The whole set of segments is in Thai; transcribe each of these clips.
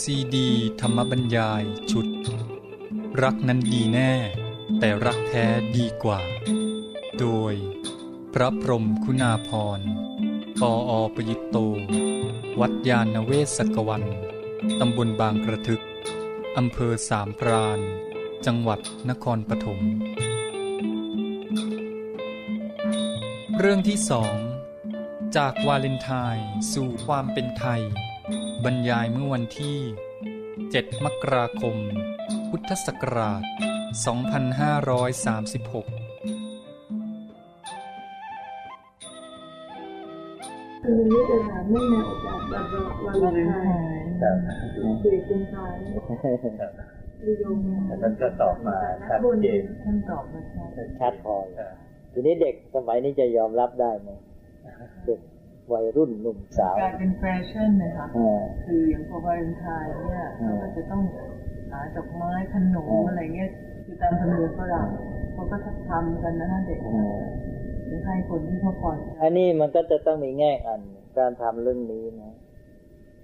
ซีดี ธรรมบรรยายชุด รักนั้นดีแน่ แต่รักแท้ดีกว่า โดย พระพรมคุณาพรปออประยุตโต วัดยาณเวศกวัน ตำบลบางกระทึก อำเภอสามพราน จังหวัดนครปฐมเรื่องที่สอง จากวาเลนไทน์สู่ความเป็นไทย บรรยายเมื่อวันที่ 7 มกราคม พุทธศักราช 2536คือนี้จะถามเรื่องแนวจากแบบวันวาเลนไทน์สี่กุมภาพันธ์นิยมแต่ท่านก็ตอบมาชัดเจนท่านตอบมาชัดชัดพอทีนี้เด็กสมัยนี้จะยอมรับได้ไหมเด็ก วัยรุ่นหนุ่มสาวกลายเป็นแฟชั่นนะคะเออคืออย่างพอวาเลนไทน์เนี่ยอืมเขาก็จะต้องหาดอกไม้ขนมอะไรเงี้ยคือตามธรรมเนียมฝรั่งเขาก็ทำกันนะฮะเด็กเออจะให้คนที่เขาพอใจอันนี้มันก็จะต้องมีแง่อันการทำเรื่องนี้นะ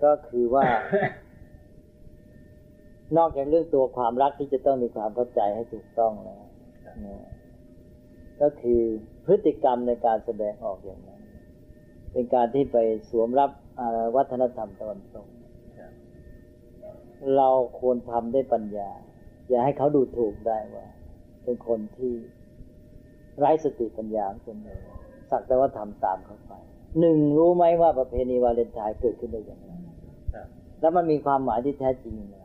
ก็คือว่า นอกจากเรื่องตัวความรักที่จะต้องมีความเข้าใจให้ถูกต้องแล้วนะก็คือพฤติกรรมในการแสดงออกอย่างนั้น เป็นการที่ไปสวมรับอ่าวัฒนธรรมตะวันตกเราควรทำด้วยปัญญา อย่าให้เขาดูถูกได้ว่า เป็นคนที่ไร้สติปัญญาของตนเองสักแต่ว่าทำตามเขาไปหนึ่งรู้ไหมว่าประเพณีวาเลนไทน์เกิดขึ้นได้อย่างไรแล้วมันมีความหมายที่แท้จริงอย่างไร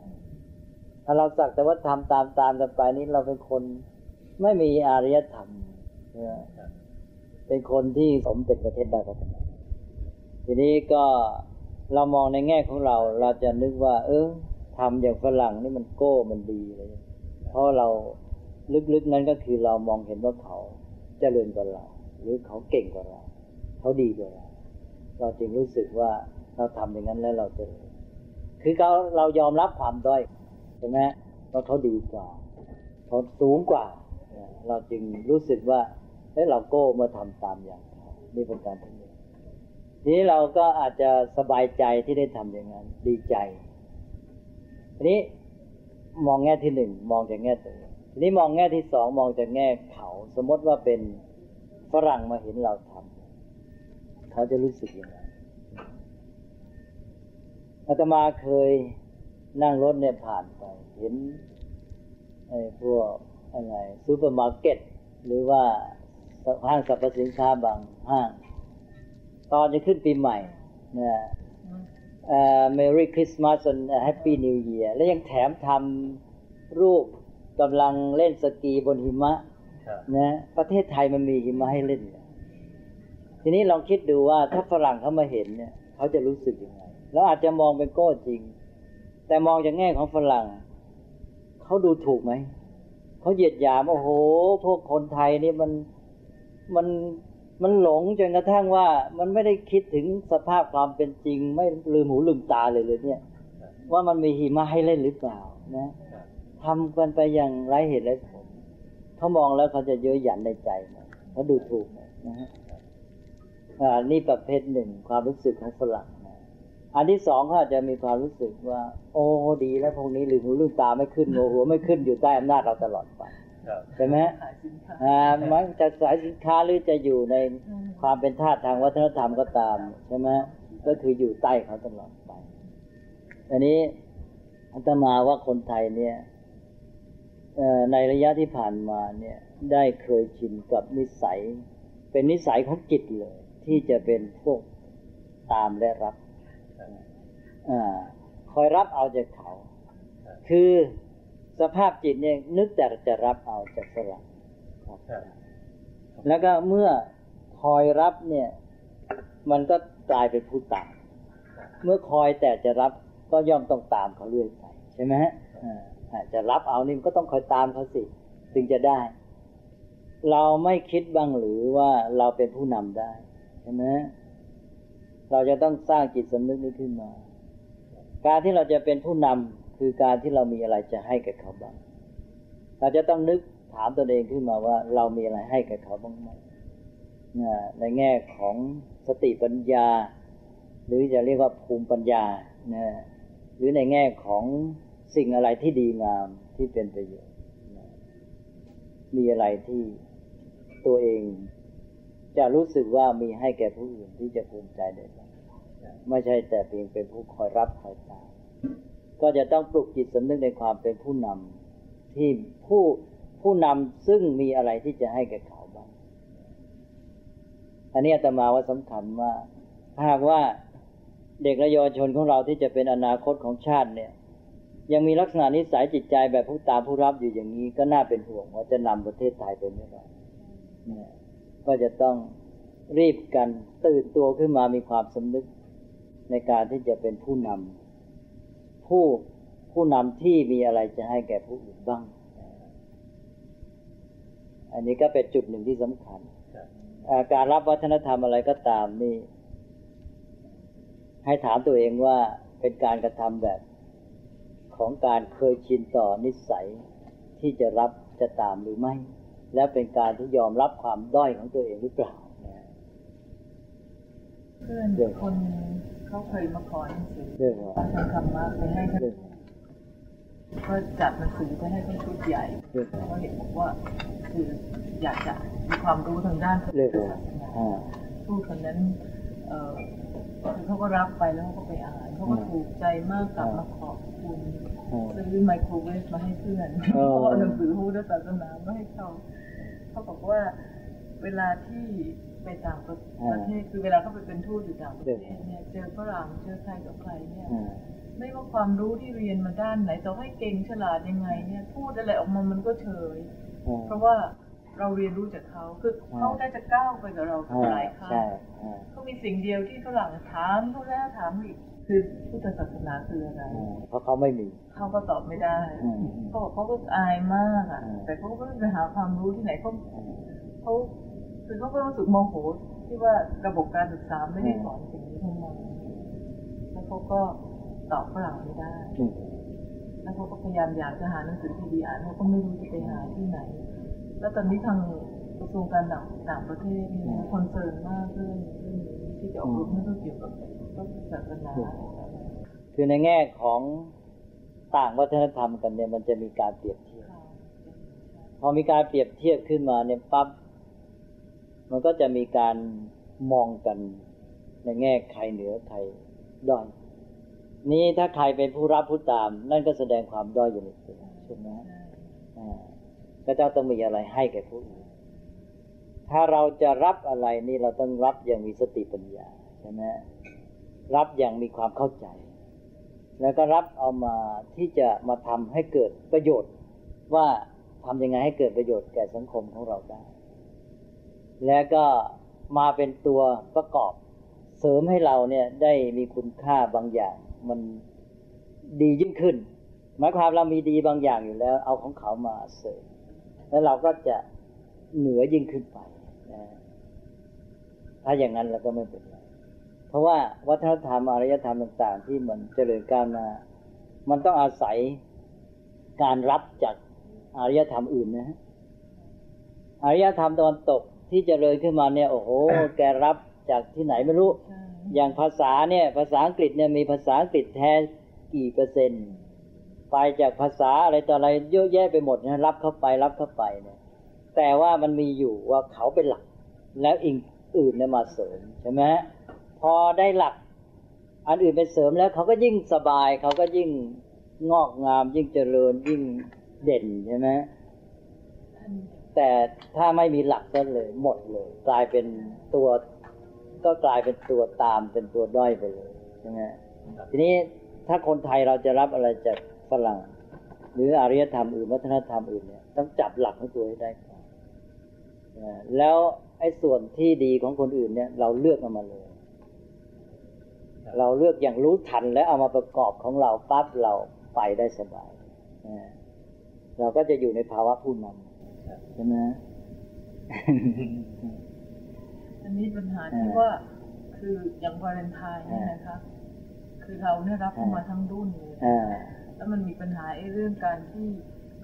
ถ้าเราสักแต่ว่าทำตามตามกันไปนี้เราเป็นคนไม่มีอารยธรรมนะเป็นคนที่สมเป็นประเทศได้พัฒนา ทีนี้ก็เรามองในแง่ของเรา เราจะนึกว่า เออทำอย่างฝรั่งนี่มันโก้มันดีเลยเพราะเราลึกๆนั้นก็คือเรามองเห็นว่าเขาเจริญกว่าเรา หรือเขาเก่งกว่าเรา เขาดีกว่าเรา เราจึงรู้สึกว่าเราทำอย่างนั้นแล้วเราจริญคือเราเรายอมรับความด้อยใช่ไหมว่าเขาดีกว่าเขาสูงกว่า เราจึงรู้สึกว่าเอ้เราโก้มาทำตามอย่าง นี่เป็นการทำ นี้เราก็อาจจะสบายใจที่ได้ทำอย่างนั้น ดีใจทีนี้มองแง่ที่หนึ่งมองจากแง่ตัวทีนี้มองแง่ที่สองมองจากแง่เขา สมมติว่าเป็นฝรั่งมาเห็นเราทำเขาจะรู้สึกยังไงอาตมาเคยนั่งรถเนี่ยผ่านไป เห็นไอ้พวกอะไรซูเปอร์มาร์เก็ต หรือว่าห้างสรรพสินค้าบางห้าง ตอนจะขึ้นปีใหม่เนี่ยเอ่อ Merry Christmas and Happy New Year แล้วยังแถมทำรูปกำลังเล่นสกีบนหิมะครับนะประเทศไทยมันมีหิมะให้เล่นเนี่ยทีนี้ลองคิดดูว่าถ้าฝรั่งเขามาเห็นเนี่ยเขาจะรู้สึกยังไงแล้วอาจจะมองเป็นโก้จริง แต่มองจากแง่ของฝรั่งเขาดูถูกไหมเขาเหยียดหยามโอ้โห พวกคนไทยนี่มันมัน มันหลงจนกระทั่งว่ามันไม่ได้คิดถึงสภาพความเป็นจริง ไม่ลืมหูลืมตาเลยเลยเนี่ย ว่ามันมีหิมะให้เล่นหรือเปล่านะทำกันไปอย่างไร้เหตุไร้ผลเขามองแล้วเขาจะเย้ยหยันในใจนะเขาดูถูกนะนะฮะอ่านี่ประเภทหนึ่งความรู้สึกของฝรั่งนะอันที่สองเขาอาจจะมีความรู้สึกว่า โอ้ดีแล้วพวกนี้ลืมหูลืมตาไม่ขึ้นโงหัวไม่ขึ้นอยู่ใต้อำนาจเราตลอดไปครับ ใช่ไหมอามันจะสายสินค้าหรือจะอยู่ในความเป็นทาสทางวัฒนธรรมก็ตามใช่ไหมก็คืออยู่ใต้เขาตลอดไปอันนี้อาตมาว่าคนไทยเนี่ยในระยะที่ผ่านมาเนี่ยได้เคยชินกับนิสัย เป็นนิสัยของจิตเลย ที่จะเป็นพวกตามและรับอคอยรับเอาจากเขา คือ สภาพจิตเนี่ยนึกแต่จะรับเอาจากฝรั่งครับครับแล้วก็เมื่อคอยรับเนี่ย มันก็กลายเป็นผู้ตามเมื่อคอยแต่จะรับก็ย่อมต้องตามเขาเรื่อยไปใช่ไหมฮะอ่าอ่าจะรับเอานี่มันก็ต้องคอยตามเขาสิถึงจะได้ เราไม่คิดบ้างหรือว่าเราเป็นผู้นำได้ใช่ไหมเราจะต้องสร้างจิตสำนึกนี้ขึ้นมา การที่เราจะเป็นผู้นำ คือการที่เรามีอะไรจะให้กับเขาบ้าง เราจะต้องนึกถามตนเองขึ้นมาว่า เรามีอะไรให้กับเขาบ้างไหมในแง่ของสติปัญญา หรือจะเรียกว่าภูมิปัญญาหรือในแง่ของสิ่งอะไรที่ดีงามที่เป็นประโยชน์มีอะไรที่ตัวเองจะรู้สึกว่ามีให้แก่ผู้อื่นที่จะภูมิใจได้บ้างไม่ใช่แต่เพียงเป็นผู้คอยรับคอยตาม ก็จะต้องปลุกจิตสำนึกในความเป็นผู้นำที่ผู้ผู้นำซึ่งมีอะไรที่จะให้แก่เขาบ้าง อันนี้อาตมาว่าสำคัญว่าหากว่าเด็กและเยาวชนของเราที่จะเป็นอนาคตของชาติเนี่ย ยังมีลักษณะนิสัยจิตใจแบบผู้ตามผู้รับอยู่อย่างนี้ก็น่าเป็นห่วงว่าจะนำประเทศไทยไปไม่รอดเนี่ยก็จะต้องรีบกันตื่นตัวขึ้นมามีความสำนึกในการที่จะเป็นผู้นำ ผู้ผู้นำที่มีอะไรจะให้แก่ผู้อื่นบ้าง อันนี้ก็เป็นจุดหนึ่งที่สำคัญ การรับวัฒนธรรมอะไรก็ตามนี่ ให้ถามตัวเองว่าเป็นการกระทำแบบของการเคยชินต่อนิสัยที่จะรับจะตามหรือไม่ และเป็นการที่ยอมรับความด้อยของตัวเองหรือเปล่าเพื่อนคน เขาเคยมาขอหนังสือเรื่องว่าทำธรรมะไปให้ท่านเรื่องก็จัดหนังสือไปให้ท่านชุดใหญ่เรื่องเขาเห็นบอกว่า คืออยากจะมีความรู้ทางด้านพระเรื่พุอทงธศาสนาอ่าพูดคนนั้นเออคือเขาก็รับไปแล้วเขาก็ไปอ่านเขาก็ถูกใจมากกลับมาขอบคุณอ่าซื้อไมโครเวฟมาให้เพื่อนอ๋อเพราะว่าหนังสือพูดศาสนามาให้เขาเขาบอกว่าเวลาที่ ไปต่างประเทศคือเวลาเขาไปเป็นทูตอยู่ต่างประเทศเนี่ยเจอฝรั่งเจอใครกับใครเนี่ยอ่าไม่ว่าความรู้ที่เรียนมาด้านไหนต่อให้เก่งฉลาดยังไงเนี่ยพูดอะไรออกมามันก็เฉยอ่าเพราะว่าเราเรียนรู้จากเขาคือเขาได้จะก้าวไปกับเราอ่าหลายครั้งใช่อ่าเขามีสิ่งเดียวที่ฝรั่งถามเขาแล้วถามอีกคือพุทธศาสนาคืออะไรอ่าเพราะเขาไม่มีเขาก็ตอบไม่ได้อืมเขาบอกเขาก็อายมากอะอืมแต่เขาก็ไม่ไปหาความรู้ที่ไหนเขาอ่าเขา คือเขาก็รู้สึกโมโหที่ว่าระบบการศึกษาไม่ได้สอนสิ่งนี้ทั้งหมดแล้วเขาก็ตอบฝรั่งไม่ได้อืมแล้วเขาก็พยายามอยากจะหาหนังสือที่ดีอ่านเขาก็ไม่รู้จะไปหาที่ไหน แล้วตอนนี้ทางกระทรวงการต่างต่างประเทศเนี่ยนะคอนเซิร์นมากเรื่องเรื่องนี้ที่จะอบรมให้เขาเกี่ยวกับพระพุทธศาสนาคือในแง่ของต่างวัฒนธรรมกันเนี่ยมันจะมีการเปรียบเทียบ พอมีการเปรียบเทียบขึ้นมาเนี่ยปั๊บ มันก็จะมีการมองกันในแง่ใครเหนือใครด้อยนี้ถ้าใครเป็นผู้รับผู้ตาม นั่นก็แสดงความด้อยอยู่ในตัวใช่ไหมอ่าก็จะต้องมีอะไรให้แก่ผู้อื่นถ้าเราจะรับอะไรนี่เราต้องรับอย่างมีสติปัญญาใช่ไหมรับอย่างมีความเข้าใจ แล้วก็รับเอามาที่จะมาทำให้เกิดประโยชน์ ว่าทำยังไงให้เกิดประโยชน์แก่สังคมของเราได้ แล้วก็มาเป็นตัวประกอบเสริมให้เราเนี่ยได้มีคุณค่าบางอย่าง มันดียิ่งขึ้น หมายความเรามีดีบางอย่างอยู่แล้ว เอาของเขามาเสริม แล้วเราก็จะเหนือยิ่งขึ้นไปนะถ้าอย่างนั้นเราก็ไม่เป็นไรเพราะว่าวัฒนธรรมอารยธรรมต่าง ๆ ที่มันเจริญก้าวหน้ามันต้องอาศัยการรับจากอารยธรรมอื่นนะฮะอารยธรรมตะวันตก ที่เจริญขึ้นมาเนี่ยโอ้โห แกรับจากที่ไหนไม่รู้ใช่อย่างภาษาเนี่ย ภาษาอังกฤษเนี่ยมีภาษาอังกฤษแท้กี่เปอร์เซ็นต์ ไปจากภาษาอะไรต่ออะไรเยอะแยะไปหมดนะรับเข้าไปรับเข้าไปเนี่ยแต่ว่ามันมีอยู่ว่าเขาเป็นหลัก แล้วอิงอื่นเนี่ยมาเสริมใช่ไหมพอได้หลัก อันอื่นไปเสริมแล้วเขาก็ยิ่งสบาย เขาก็ยิ่งงอกงาม ยิ่งเจริญยิ่งเด่นใช่ไหม แต่ถ้าไม่มีหลักก็เลยหมดเลย กลายเป็นตัว ก็กลายเป็นตัวตามเป็นตัวด้อยไปเลยใช่ไหมทีนี้ถ้าคนไทยเราจะรับอะไรจากฝรั่ง หรืออารยธรรมอื่นวัฒนธรรมอื่นเนี่ยต้องจับหลักของตัวให้ได้ก่อนแล้วไอ้ส่วนที่ดีของคนอื่นเนี่ย เราเลือกเอามาเลย เราเลือกอย่างรู้ทันแล้วเอามาประกอบของเราปั๊บเราไปได้สบายเราก็จะอยู่ในภาวะผู้นำ ใช่ไหมอันนี้ปัญหาที่ว่าคืออย่างวาเลนไทน์เนี่ยนะคะ คือเราเนี่ยรับเข้ามาทั้งรุ่นเลยอ่าแล้วมันมีปัญหาไอ้เรื่องการที่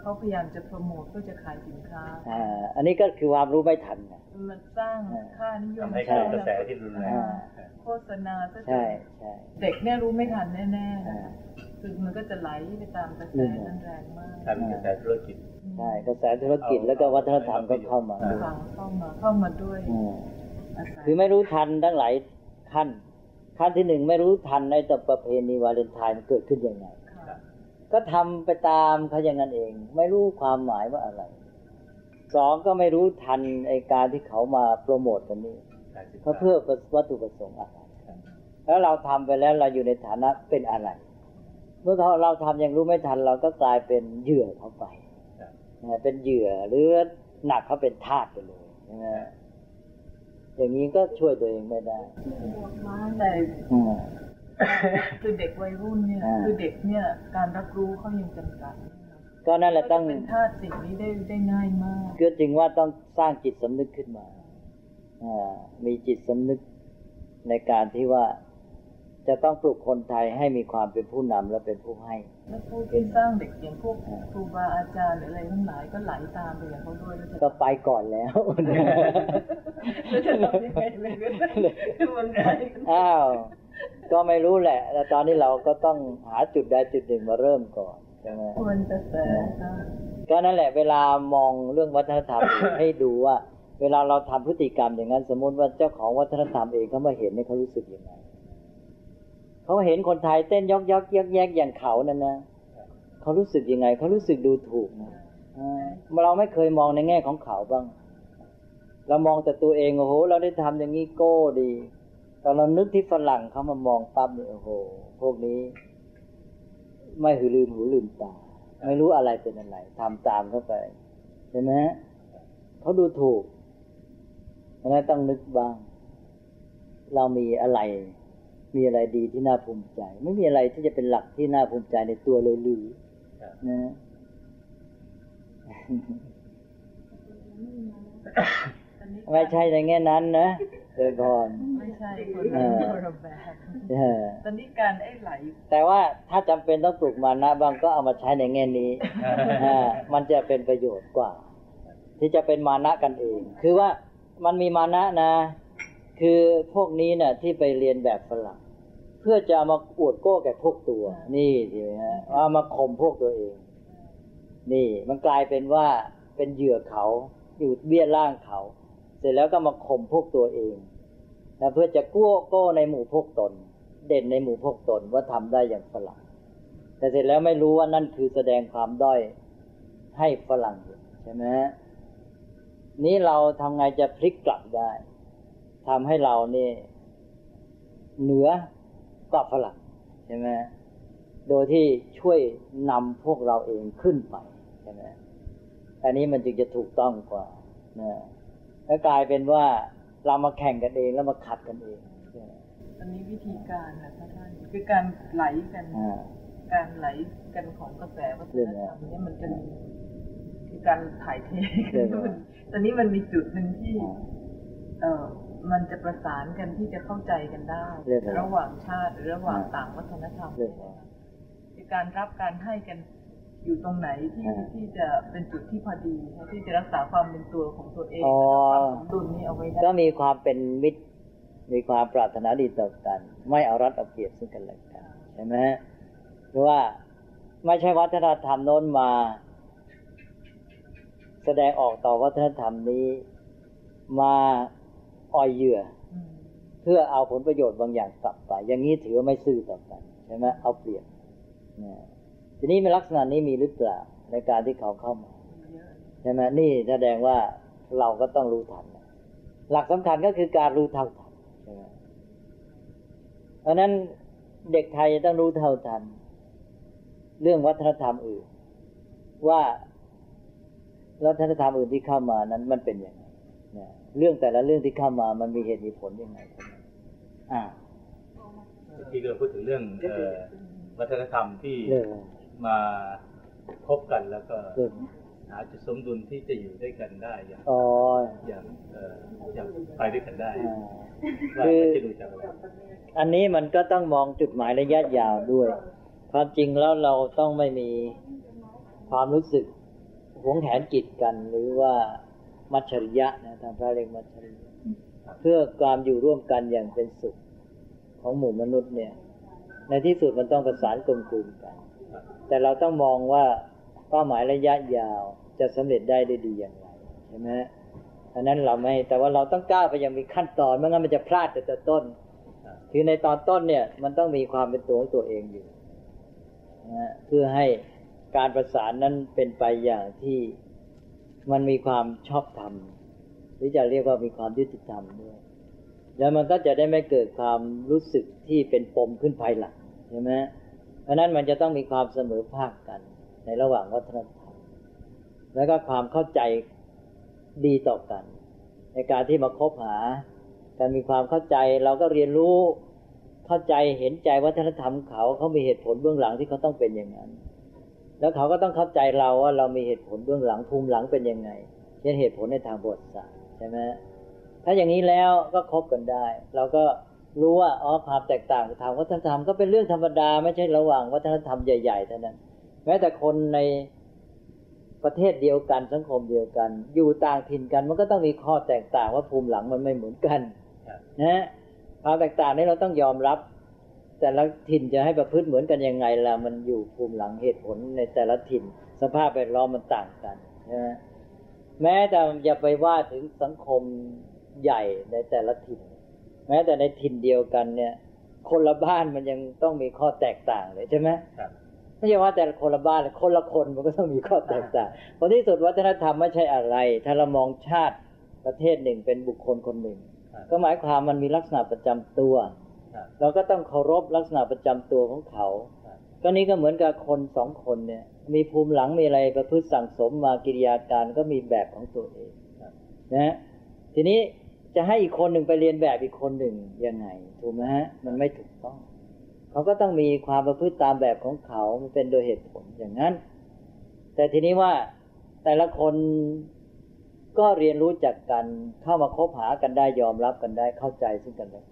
เขาพยายามจะโปรโมทเพื่อจะขายสินค้าอ่าอันนี้ก็คือความรู้ไม่ทันนะมันสร้างค่านิยมทำให้เกิดกระแสที่รุนแรงโฆษณาซะจใช่นใช่เด็กเนี่ยรู้ไม่ทันแน่ๆอ่านะ คะคือมันก็จะไหลไปตามกระแสนั้นแรงมากกลายเป็นกระแสธุรกิจใช่กระแสธุรกิจแล้วก็วัฒนธรรมก็เข้ามาด้วยฟังเข้ามาเข้ามาด้วยอืมอาศัยคือไม่รู้ทันทั้งหลายขั้นขั้นที่หนึ่งไม่รู้ทันในต่อประเพณีวาเลนไทน์มันเกิดขึ้นยังไงค่ะก็ทำไปตามเขาอย่างนั้นเอง ไม่รู้ความหมายว่าอะไรสองก็ไม่รู้ทันไอการที่เขามาโปรโมทกันนี้การศึกษาเขาเพื่อวัตถุประสงค์อะไรแล้วเราทำไปแล้วเราอยู่ในฐานะเป็นอะไร เมื่อเราทำยังรู้ไม่ทัน เราก็กลายเป็นเหยื่อเขาไปครับนะเป็นเหยื่อหรือหนักเขาเป็นทาสไปเลยใช่ไหมอย่างนี้ก็ช่วยตัวเองไม่ได้แต่อืมคือเด็กวัยรุ่นเนี่ยอ่าคือเด็กเนี่ยการรับรู้เขายังจำกัดก็นั่นแหละต้องเขาจะเป็นทาสสิ่งนี้ได้ได้ง่ายมากก็จึงว่าต้องสร้างจิตสำนึกขึ้นมา อ่า มีจิตสำนึกในการที่ว่า จะต้องปลุกคนไทยให้มีความเป็นผู้นำและเป็นผู้ให้แล้วผู้ที่สร้างเด็กอย่างพวกอ่าครูบาอาจารย์หรืออะไรทั้งหลายก็ไหลตามไปอย่างเขาด้วยแล้วจะก็ไปก่อนแล้วแล้วจะทำยังไงเลยคือมันไกลอ้าวก็ไม่รู้แหละแต่ตอนนี้เราก็ต้องหาจุดใดจุดหนึ่งมาเริ่มก่อนใช่ไหมควรจะแสค่ะก็นั่นแหละ เวลามองเรื่องวัฒนธรรมให้ดูว่า เวลาเราทำพฤติกรรมอย่างนั้น สมมติว่าเจ้าของวัฒนธรรมเองเขามาเห็นเนี่ยเขารู้สึกยังไง เขาเห็นคนไทยเต้นยอกยอกแยกแยกอย่างเขานั่นนะเขารู้สึกยังไง เขารู้สึกดูถูกนะเราไม่เคยมองในแง่ของเขาบ้าง เรามองแต่ตัวเองโอ้โห เราได้ทำอย่างนี้โก้ดีแต่เรานึกที่ฝรั่งเขามามองปั๊บเนี่ยโอ้โห พวกนี้ ไม่หือลืมหูลืมตา ไม่รู้อะไรเป็นอะไรทำตามเข้าไปใช่ไหมฮะเขาดูถูกเพราะฉะนั้นต้องนึกบ้าง เรามีอะไร มีอะไรดีที่น่าภูมิใจ ไม่มีอะไรที่จะเป็นหลักที่น่าภูมิใจในตัวเลยหรือครับนะตอนนี้ไม่ใช่ในแง่นั้นนะเดยพรไม่ใช่คนเออคนละแบบเออตอนนี้การไอ้ไหล แต่ว่าถ้าจำเป็นต้องปลูกมานะบางก็เอามาใช้ในแง่นี้อ่ามันจะเป็นประโยชน์กว่า ที่จะเป็นมานะกันเอง คือว่ามันมีมานะนะ คือพวกนี้เนี่ยที่ไปเรียนแบบฝรั่ง เพื่อจะมาอวดโก้แก่พวกตัว นี่ทีฮะเอามาข่มพวกตัวเอง นี่มันกลายเป็นว่าเป็นเหยื่อเขาอยู่เบี้ยล่างเขา เสร็จแล้วก็มาข่มพวกตัวเองนะเพื่อจะกู้โก้ในหมู่พวกตน เด่นในหมู่พวกตนว่าทำได้อย่างฝรั่งแต่เสร็จแล้วไม่รู้ว่านั่นคือแสดงความด้อยให้ฝรั่งเห็นใช่ไหมฮะนี้เราทำไงจะพลิกกลับได้ทำให้เรานี่เหนือ กว่าฝรั่งใช่ไหมโดยที่ช่วยนำพวกเราเองขึ้นไปใช่ไหมอันนี้มันจึงจะถูกต้องกว่านะแล้วกลายเป็นว่าเรามาแข่งกันเองแล้วมาขัดกันเองใช่ไหมตอนนี้วิธีการนะพระท่านคือการไหลกันอ่าการไหลกันของกระแสวัฒนธรรมเนี่ยมันจะมีคือการถ่ายเทเรื่องกัอะไรนตอนนี้มันมีจุดหนึ่งที่อ่าเออ มันจะประสานกันที่จะเข้าใจกันได้เรื่องอะไรระหว่างชาติหรือระหว่างอ่าต่างวัฒนธรรมเรื่องอะไรคือการรับการให้กันอยู่ตรงไหนที่อ่าที่จะเป็นจุดที่พอดีนะที่จะรักษาความเป็นตัวของตัวเองอ๋อและความสมดุลนี้เอาไว้ได้ก็มีความเป็นมิตร มีความปรารถนาดีต่อกัน ไม่เอารัดเอาเปรียบซึ่งกันและกันใช่ไหมฮะหรือว่าไม่ใช่วัฒนธรรมโน้นมา แสดงออกต่อวัฒนธรรมนี้มา อ่อยเหยื่ออืมเพื่อเอาผลประโยชน์บางอย่างกลับไป อย่างนี้ถือว่าไม่ซื่อต่อกันใช่ไหมเอาเปรียบนะทีนี้ในลักษณะนี้มีหรือเปล่าในการที่เขาเข้ามาเยอะใช่ไหมนี่แสดงว่าเราก็ต้องรู้ทันนะหลักสำคัญก็คือการรู้เท่าทันใช่ไหมเพราะฉะนั้นเด็กไทยจะต้องรู้เท่าทัน เรื่องวัฒนธรรมอื่น ว่าวัฒนธรรมอื่นที่เข้ามานั้นมันเป็นยังไงนะ เรื่องแต่ละเรื่องที่เข้ามามันมีเหตุมีผลยังไงครับอ่าเมื่อกี้เราพูดถึงเรื่องเอ่อวัฒนธรรมที่เรื่องมาพบกันแล้วก็เรื่องหาจุดสมดุลที่จะอยู่ด้วยกันได้อย่างอ๋ออย่างเอ่ออย่างไปด้วยกันได้อ่าว่าคือจะดูจากอะไรอันนี้มันก็ต้องมองจุดหมายระยะยาวด้วย ความจริงแล้วเราต้องไม่มีความรู้สึกหวงแหนจิตกันหรือว่า มัจฉริยะนะทางพระเรียกมัจฉริยะเพื่อความอยู่ร่วมกันอย่างเป็นสุขของหมู่มนุษย์เนี่ย ในที่สุดมันต้องประสานกลมกลืนกัน แต่เราต้องมองว่าเป้าหมายระยะยาวจะสำเร็จได้ได้ดีอย่างไรใช่ไหมอันนั้นเราไม่แต่ว่าเราต้องก้าวไปยังมีขั้นตอนไม่งั้นมันจะพลาดแต่ต้น คือในตอนต้นเนี่ย มันต้องมีความเป็นตัวของตัวเองอยู่นะเพื่อให้การประสานนั้นเป็นไปอย่างที่ มันมีความชอบธรรมหรือจะเรียกว่ามีความยุติธรรมด้วย แล้วมันก็จะได้ไม่เกิดความรู้สึกที่เป็นปมขึ้นภายหลังใช่ไหมเพราะนั้นมันจะต้องมีความเสมอภาคกัน ในระหว่างวัฒนธรรม แล้วก็ความเข้าใจดีต่อกัน ในการที่มาคบหา การมีความเข้าใจเราก็เรียนรู้เข้าใจเห็นใจวัฒนธรรมเขาเขามีเหตุผลเบื้องหลังที่เขาต้องเป็นอย่างนั้น แล้วเขาก็ต้องเข้าใจเราว่าเรามีเหตุผลเบื้องหลังภูมิหลังเป็นยังไง เช่นเหตุผลในทางบทศาสตร์ใช่ไหมถ้าอย่างนี้แล้วก็คบกันได้ เราก็รู้ว่าอ๋อความแตกต่างทางวัฒนธรรมก็เป็นเรื่องธรรมดาไม่ใช่ระหว่างวัฒนธรรมใหญ่ๆเท่านั้น แม้แต่คนในประเทศเดียวกันสังคมเดียวกัน อยู่ต่างถิ่นกันมันก็ต้องมีข้อแตกต่างว่าภูมิหลังมันไม่เหมือนกันนะความแตกต่างนี้เราต้องยอมรับ แต่ละถิ่นจะให้ประพฤติเหมือนกันยังไงล่ะมันอยู่ภูมิหลังเหตุผลในแต่ละถิ่น สภาพแวดล้อมมันต่างกันนะแม้แต่จะไปว่าถึงสังคมใหญ่ในแต่ละถิ่น แม้แต่ในถิ่นเดียวกันเนี่ย คนละบ้านมันยังต้องมีข้อแตกต่างเลยใช่ไหมไม่ใช่ว่าแต่คนละบ้านคนละคนมันก็ต้องมีข้อแตกต่างเพราะที่สุดวัฒนธรรมไม่ใช่อะไร ถ้าเรามองชาติประเทศหนึ่งเป็นบุคคลคนหนึ่ง ก็หมายความมันมีลักษณะประจำตัว เราก็ต้องเคารพลักษณะประจำตัวของเขา ก็นี้ก็เหมือนกับคนสองคนเนี่ย มีภูมิหลังมีอะไรประพฤติสั่งสมมากิริยาการก็มีแบบของตัวเองนะทีนี้จะให้อีกคนหนึ่งไปเรียนแบบอีกคนหนึ่งยังไง ถูกไหมฮะมันไม่ถูกต้อง เขาก็ต้องมีความประพฤติตามแบบของเขามันเป็นโดยเหตุผลอย่างนั้น แต่ทีนี้ว่าแต่ละคนก็เรียนรู้จักกันเข้ามาคบหากันได้ยอมรับกันได้เข้าใจซึ่งกันและกัน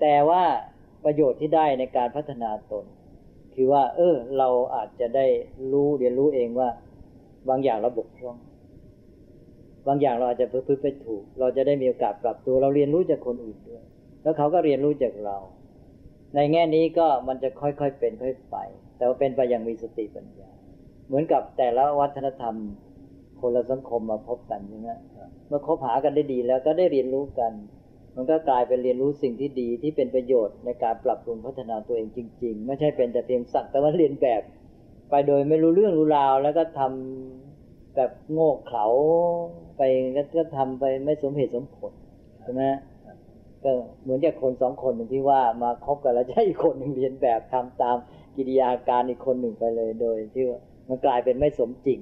แต่ว่าประโยชน์ที่ได้ในการพัฒนาตน คือว่า เออ เราอาจจะได้รู้เรียนรู้เองว่า บางอย่างเราบกพร่อง บางอย่างเราอาจจะพฤติไปถูก เราจะได้มีโอกาสปรับตัว เราเรียนรู้จากคนอื่นด้วย แล้วเขาก็เรียนรู้จากเรา ในแง่นี้ก็มันจะค่อยๆเป็นค่อยไป แต่ว่าเป็นไปอย่างมีสติปัญญา เหมือนกับแต่ละวัฒนธรรมคนละสังคมมาพบกันใช่ไหมเมื่อคบหากันได้ดีแล้วก็ได้เรียนรู้กัน มันก็กลายเป็นเรียนรู้สิ่งที่ดีที่เป็นประโยชน์ในการปรับปรุงพัฒนาตัวเองจริง ๆ ไม่ใช่เป็นแต่เพียงสักแต่ว่าเรียนแบบ ไปโดยไม่รู้เรื่องรู้ราว แล้วก็ทำแบบโง่เขลาไปก็ทำไปไม่สมเหตุสมผลใช่ไหมก็เหมือนกับคนสองคนหนึ่งที่ว่ามาคบกันแล้วจะอีกคนหนึ่งเรียนแบบทำตามกิริยาการอีกคนหนึ่งไปเลยโดยที่มันกลายเป็นไม่สมจริง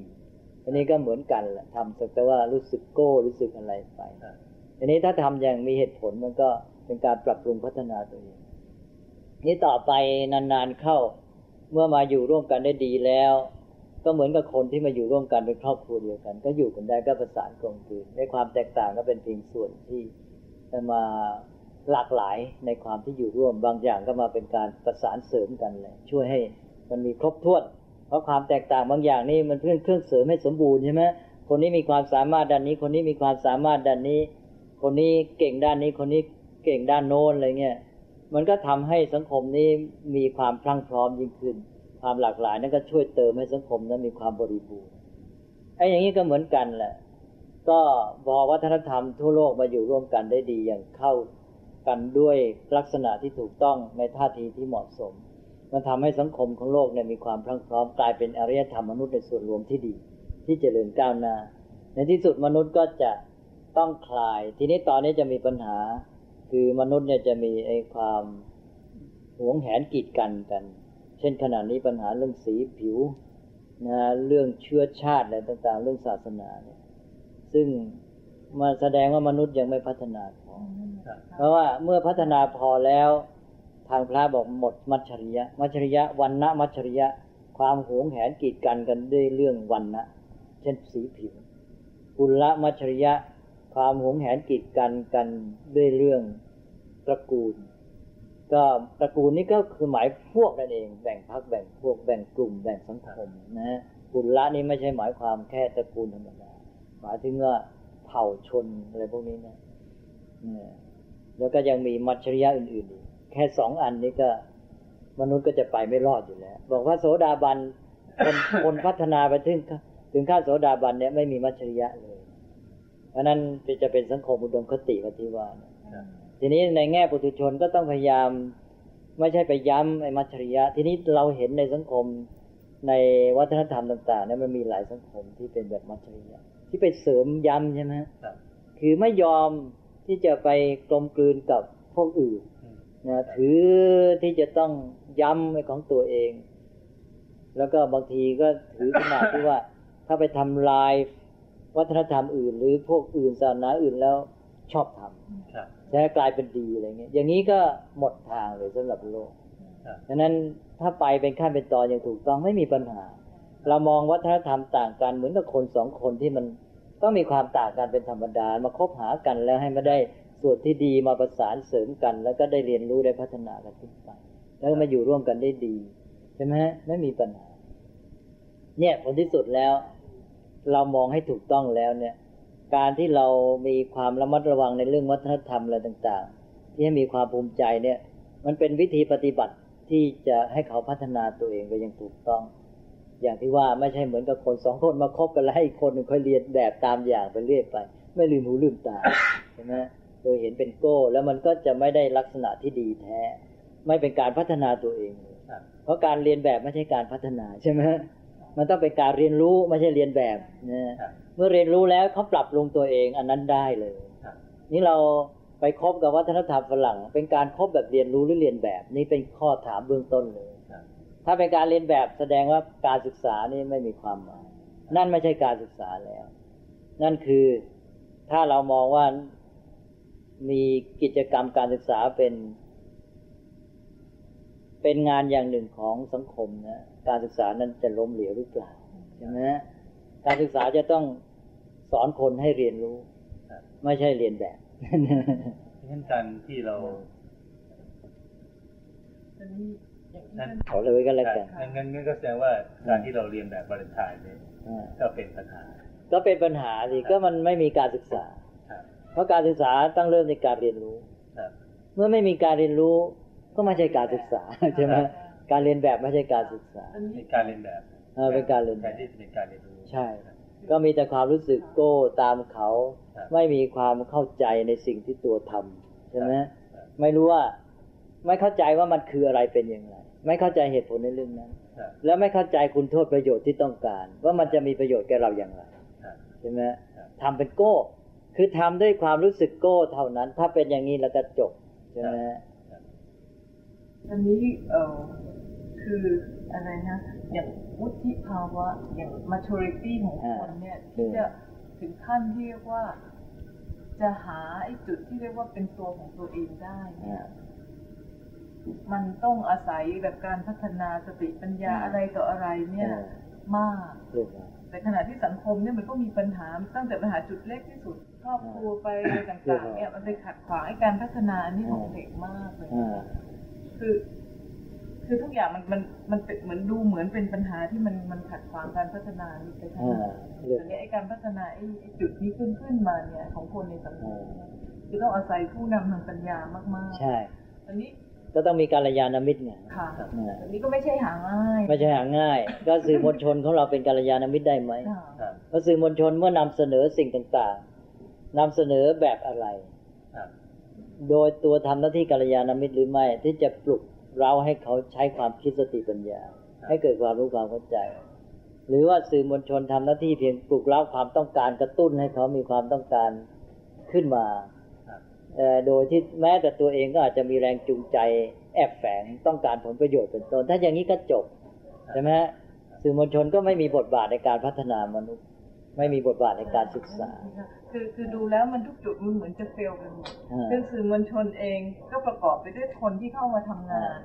อันนี้ก็เหมือนกันแหละทำสักแต่ว่ารู้สึกโก้รู้สึกอะไรไป อันนี้ถ้าทำอย่างมีเหตุผลมันก็เป็นการปรับปรุงพัฒนาตัวเอง นี่ต่อไปนานๆเข้า เมื่อมาอยู่ร่วมกันได้ดีแล้ว ก็เหมือนกับคนที่มาอยู่ร่วมกันเป็นครอบครัวเดียวกัน ก็อยู่กันได้ก็ประสานกลมกลืนในความแตกต่างก็เป็นเพียงส่วนที่มาหลากหลายในความที่อยู่ร่วมบางอย่างก็มาเป็นการประสานเสริมกันเลยช่วยให้มันมีครบถ้วน เพราะความแตกต่างบางอย่างนี่มันเพื่อเครื่องเสริมให้สมบูรณ์ใช่ไหมคนนี้มีความสามารถด้านนี้ คนนี้มีความสามารถด้านนี้ คนนี้เก่งด้านนี้คนนี้เก่งด้านโน้นอะไรเงี้ยมันก็ทำให้สังคมนี้มีความพรั่งพร้อมยิ่งขึ้น ความหลากหลายนั่นก็ช่วยเติมให้สังคมนั้นมีความบริบูรณ์ไอ้อย่างนี้ก็เหมือนกันแหละ ก็บอวัฒนธรรมทั่วโลกมาอยู่ร่วมกันได้ดีอย่างเข้ากันด้วยลักษณะที่ถูกต้องในท่าทีที่เหมาะสม มันทำให้สังคมของโลกเนี่ยมีความพรั่งพร้อมกลายเป็นอารยธรรมมนุษย์ในส่วนรวมที่ดี ที่จเจริญก้าวหน้าในที่สุดมนุษย์ก็จะ ต้องคลาย ทีนี้ตอนนี้จะมีปัญหา คือมนุษย์เนี่ยจะมีไอ้ความหวงแหนกีดกันกัน เช่นขณะนี้ปัญหาเรื่องสีผิวนะเรื่องเชื้อชาติอะไรต่าง ๆ เรื่องศาสนาเนี่ย ซึ่งมาแสดงว่ามนุษย์ยังไม่พัฒนาพอเพราะว่าเมื่อพัฒนาพอแล้ว ทางพระบอกหมดมัชริยะ มัชริยะวันนะมัชริยะ ความหวงแหนกีดกันกันด้วยเรื่องวันนะเช่นสีผิวกุลละมัชริยะ ความหงแหนกีดกันกันด้วยเรื่องตระกูล ก็ตระกูลนี้ก็คือหมายพวกนั่นเอง แบ่งพักแบ่งพวกแบ่งกลุ่มแบ่งสังคมนะกุลละนี้ไม่ใช่หมายความแค่ตระกูลธรรมดาหมายถึงว่าเผ่าชนอะไรพวกนี้นะแล้วก็ยังมีมัชริยะอื่นๆอีกแค่สองอันนี้ก็มนุษย์ก็จะไปไม่รอดอยู่แล้ว บอกว่าโสดาบันคนคนพัฒนาไปถึงถึงขั้นโสดาบันเนี่ยไม่มีมัจฉริยะเลย เพราะนั้นจะเป็นสังคมอุดมคติปฏิวานะทีนี้ในแง่ปุถุชนก็ต้องพยายามไม่ใช่ไปย้ำไอ้มัจฉริยะ ทีนี้เราเห็นในสังคมในวัฒนธรรมต่างๆเนี่ยมันมีหลายสังคมที่เป็นแบบมัจฉริยะ ที่ไปเสริมย้ำใช่ไหมครับคือไม่ยอมที่จะไปกลมกลืนกับพวกอื่นอืมนะถือที่จะต้องย้ำไว้ของตัวเอง แล้วก็บางทีก็ถือขนาดที่ว่า ถ้าไปทำลาย วัฒนธรรมอื่น หรือพวกอื่นศาสนาอื่นแล้วชอบทำครับใช่กลายเป็นดีอะไรเงี้ยอย่างนี้ก็หมดทางเลยสำหรับโลกครับดังนั้นถ้าไปเป็นขั้นเป็นตอนอย่างถูกต้องไม่มีปัญหา เรามองวัฒนธรรมต่างกันเหมือนกับคนสองคนที่มันต้องมีความต่างกันเป็นธรรมดามาคบหากันแล้วให้มาได้ส่วนที่ดีมาประสานเสริมกัน แล้วก็ได้เรียนรู้ได้พัฒนากันขึ้นไปแล้วก็มาอยู่ร่วมกันได้ดีใช่ไหมฮะไม่มีปัญหา เนี่ยผลที่สุดแล้ว เรามองให้ถูกต้องแล้วเนี่ย การที่เรามีความระมัดระวังในเรื่องวัฒนธรรมอะไรต่างๆ ที่ให้มีความภูมิใจเนี่ย มันเป็นวิธีปฏิบัติที่จะให้เขาพัฒนาตัวเองไปอยังถูกต้อง อย่างที่ว่าไม่ใช่เหมือนกับคนสองคนมาคบกันแล้วให้อีกคนหนึ่งค่อยเรียนแบบตามอย่างไปเรื่อยไป ไม่ลืมหูลืมตาใช่ไหมโดยเห็นเป็นโก้ แล้วมันก็จะไม่ได้ลักษณะที่ดีแท้ ไม่เป็นการพัฒนาตัวเอง เพราะการเรียนแบบไม่ใช่การพัฒนาใช่ไหม มันต้องเป็นการเรียนรู้ไม่ใช่เรียนแบบนะครับเมื่อเรียนรู้แล้วเขาปรับปรุงตัวเองอันนั้นได้เลยครับนี่เราไปคบกับวัฒนธรรมฝรั่ง เป็นการคบแบบเรียนรู้หรือเรียนแบบ นี่เป็นข้อถามเบื้องต้นเลยครับถ้าเป็นการเรียนแบบแสดงว่าการศึกษานี่ไม่มีความหมาย นั่นไม่ใช่การศึกษาแล้ว นั่นคือถ้าเรามองว่ามีกิจกรรมการศึกษาเป็น เป็นงานอย่างหนึ่งของสังคมนะ การศึกษานั้นจะล้มเหลวหรือเปล่าใช่ไหมการศึกษาจะต้องสอนคนให้เรียนรู้ครับไม่ใช่เรียนแบบเพราะฉะนั้นการที่เราอันนี้อย่างที่นั่นท่านขอเลยก็แล้วกันงั้นงั้นงั้นก็แสดงว่าการที่เราเรียนแบบวาเลนไทน์เนี่ยอ่าก็เป็นปัญหา ก็เป็นปัญหาสิก็มันไม่มีการศึกษาครับเพราะการศึกษาต้องเริ่มในการเรียนรู้ครับเมื่อไม่มีการเรียนรู้ก็ไม่ใช่การศึกษาใช่ไหม การเรียนแบบไม่ใช่การศึกษาอันนี้ในการเรียนแบบเออเป็นการเรียนแทแบนบที่จะเป็นการเรียนรู้ใช่ ก็มีแต่ความรู้สึกโก้ตามเขาครับไม่มีความเข้าใจในสิ่งที่ตัวทำใช่ไหมครับไม่รู้ว่าไม่เข้าใจว่ามันคืออะไรเป็นอย่างไร ไม่เข้าใจเหตุผลในเรื่องนั้นครับแล้วไม่เข้าใจคุณโทษประโยชน์ที่ต้องการ ว่ามันจะมีประโยชน์แก่เราอย่างไรครับใช่ไหมครับทำเป็นโก้ คือทำด้วยความรู้สึกโก้เท่านั้น ถ้าเป็นอย่างนี้แล้วก็จบใช่ไหม อันนี้เออคืออะไรนะอย่างวุฒิภาวะอย่าง maturity ของคนเนี่ยที่จะถึงขั้นที่เรียกว่า จะหาไอ้จุดที่เรียกว่าเป็นตัวของตัวเองได้เนี่ยมันต้องอาศัยแบบการพัฒนาสติปัญญาอืมอะไรต่ออะไรเนี่ยเออมากเรียกว่าแต่ขณะที่สังคมเนี่ยมันก็มีปัญหาตั้งแต่ปัญหาจุดเล็กที่สุดครอบครัวไปอะไรต่างๆเนี่ยมันไปขัดขวางไอ้การพัฒนาอันนี้ของเด็กมากเลยอ่า คือ คือทุกอย่างมันมันมันเป็นเหมือนดูเหมือนเป็นปัญหาที่มันมันขัดขวางการพัฒนานี่ไปทั้งหมดเรียกแต่เนี้ยไอ้การพัฒนาไอ้ไอ้จุดนี้ขึ้นขึ้นมาเนี่ย ของคนในสังคมเนี่ยคือต้องอาศัยผู้นำทางปัญญามากๆ ใช่อันนี้ก็ต้องมีการยานมิตรไงค่ะเนี่ยอันนี้ก็ไม่ใช่หาง่าย ไม่ใช่หาง่าย ก็สื่อมวลชนของเราเป็นการยานมิตรได้ไหมค่ะครับเพราะสื่อมวลชนเมื่อนำเสนอสิ่งต่างๆนำเสนอแบบอะไรครับ โดยตัวทำหน้าที่กัลยาณมิตรหรือไม่ ที่จะปลุกเราให้เขาใช้ความคิดสติปัญญา ให้เกิดความรู้ความเข้าใจ หรือว่าสื่อมวลชนทำหน้าที่เพียงปลุกเร้าความต้องการกระตุ้นให้เขามีความต้องการขึ้นมาครับเอ่อโดยที่แม้แต่ตัวเองก็อาจจะมีแรงจูงใจ แอบแฝงต้องการผลประโยชน์เป็นต้น ถ้าอย่างนี้ก็จบใช่ไหมฮะสื่อมวลชนก็ไม่มีบทบาทในการพัฒนามนุษย์ ไม่มีบทบาทในการศึกษา คือคือดูแล้วมันทุกจุดมันเหมือนจะเฟลไปหมดอ่าคือสื่อมวลชนเองก็ประกอบไปด้วยคนที่เข้ามาทำงาน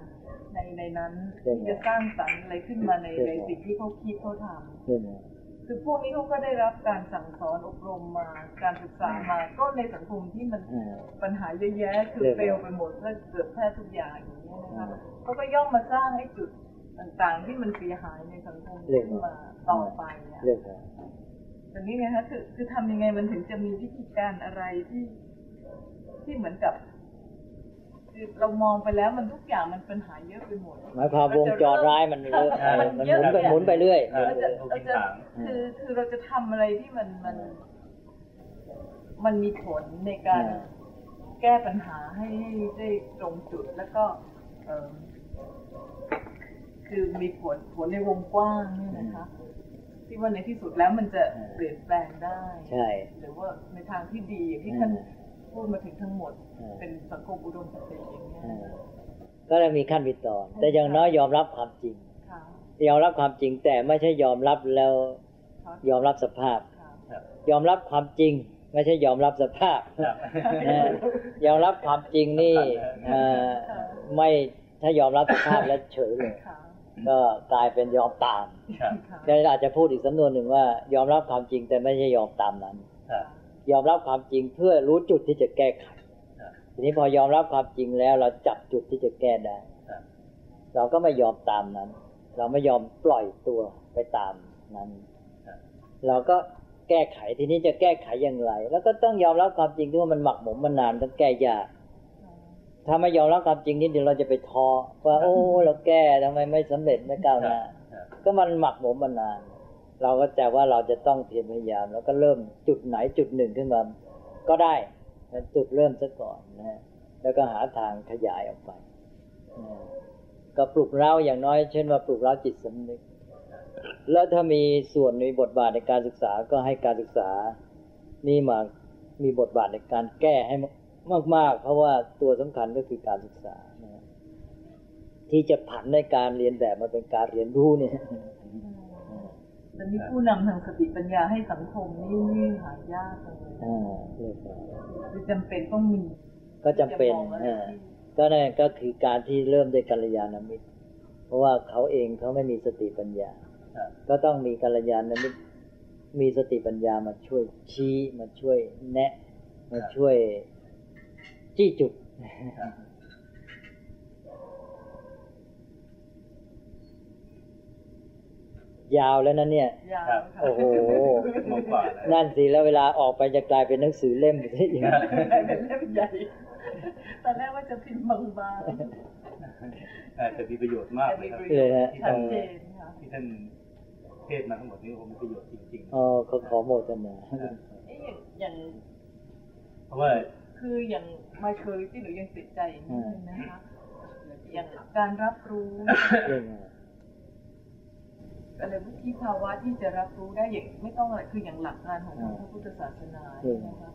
ในในนั้นใช่ไหมที่จะสร้างสรรค์อะไรขึ้นมาในใช่ไหมในสิ่งที่เขาคิดเขาทใช่ไหมำคือพวกนี้เขาก็ได้รับการสั่งสอนอบรมมาการศึกษามาก็ในสังคมที่มันอ่าปัญหาเยอะแยะคือเรียกว่าเฟลไปหมดและเกือบแทบทุกอย่างอย่างนี้ยนะคะอ่าเขาก็ย่อมมาสร้างให้จุดต่างๆ ที่มันเสียหายในสังคมเรียกขึ้นว่ามาต่อไปอะเรื่อ งของแต่นี่ไงคะคือคือทำยังไงมันถึงจะมีวิธีการอะไรที่ที่เหมือนกับคือเรามองไปแล้วมันทุกอย่างมันปัญหาเยอะไปหมดหมายความวงจรร้ายมันเริ่มใช่มันหมุนไปหมุนไปเรื่อยอ่าเราจะโอเราเคจะถามคือคือเราจะทำอะไรที่มันมัน มันมีผลในการแก้ปัญหาให้ให้ได้ตรงจุดแล้วก็เอ่อคือมีผลผลในวงกว้างเนี่ยนะคะ ที่ว่าในที่สุดแล้วมันจะเปลี่ยนแปลงได้ ใช่ หรือว่าในทางที่ดีอย่างที่ท่านอืมพูดมาถึงทั้งหมดอืมเป็นสังคมอุดมคติอย่างเงี้ยอ่าก็เลยมีขั้นมีตอน แต่อย่างน้อยยอมรับความจริงค่ะยอมรับความจริงแต่ไม่ใช่ยอมรับแล้วค่ะยอมรับสภาพค่ะครับยอมรับความจริง ไม่ใช่ยอมรับสภาพครับนะยอมรับความจริงนี่เอ่อไม่ถ้ายอมรับสภาพแล้วเฉยเลยค่ะ ก็กลายเป็นยอมตามครับค่ะก็อาจจะพูดอีกสำนวนหนึ่งว่า ยอมรับความจริงแต่ไม่ใช่ยอมตามนั้นครับยอมรับความจริงเพื่อรู้จุดที่จะแก้ไขครับทีนี้พอยอมรับความจริงแล้ว เราจับจุดที่จะแก้ได้ครับเราก็ไม่ยอมตามนั้น เราไม่ยอมปล่อยตัวไปตามนั้นครับเราก็แก้ไขทีนี้จะแก้ไขอย่างไร แล้วก็ต้องยอมรับความจริงที่ว่ามันหมักหมมมานานต้องแก้ยาก ถ้าไม่ยอมรับความจริงนิดเดียวเราจะไปท้อว่าโอ้เราแก้ทำไมไม่สำเร็จไม่ก้าวหน้าครับก็มันหมักหมมมานาน เราก็แต่ว่าเราจะต้องเพียรพยายาม แล้วก็เริ่มจุดไหนจุดหนึ่งขึ้นมา ก็ได้แต่จุดเริ่มซะก่อนนะฮะแล้วก็หาทางขยายออกไปนะก็ปลุกเร้าอย่างน้อยเช่นว่าปลุกเร้าจิตสำนึก แล้วถ้ามีส่วนมีบทบาทในการศึกษาก็ให้การศึกษานี่มามีบทบาทในการแก้ให้ มาก ๆ เพราะว่าตัวสำคัญก็คือการศึกษานะฮะที่จะผันในการเรียนแบบมาเป็นการเรียนรู้เนี่ยตอนนี้ผู้นำทางสติปัญญาให้สังคมนี่นี่หายากจังเลยอ่าเรียบร้อยคือจำเป็นต้องมี ก็จำเป็นที่จะมองอะไรอ่าที่ก็นั่นก็คือการที่เริ่มด้วยกัลยาณมิตร เพราะว่าเขาเองเขาไม่มีสติปัญญาครับก็ต้องมีกัลยาณมิตร มีสติปัญญามาช่วยชี้มาช่วยแนะ มาช่วย จี้จุดครับยาวแล้วนะเนี่ยยาวครับค่ะโอ้โหมากกว่าแล้วนั่นสิแล้วเวลาออกไปจะกลายเป็นหนังสือเล่มไปซะอีกเป็นเล่มใหญ่ตอนแรกว่าจะพิมพ์บางแต่จะมีประโยชน์ๆมากแต่เลมียครับประโยชน์เลยฮะชัดเจนค่ะที่ท่านเทศมาทั้งหมดนี้ผมมีประโยชน์จริงอ๋อเขาขอโมทนาเอ๊ะอย่างอย่างๆเพราะว่าคืออย่าง maturity หนูยังติดใจอย่างนี้เลยนะคะอย่างการรับรู้เรื่องอะไรอะไรวุฒิภาวะที่จะรับรู้ได้อย่างไม่ต้องอะไรคืออย่างหลักการของทางพระพุทธศาสนาเนี่ยนะคะ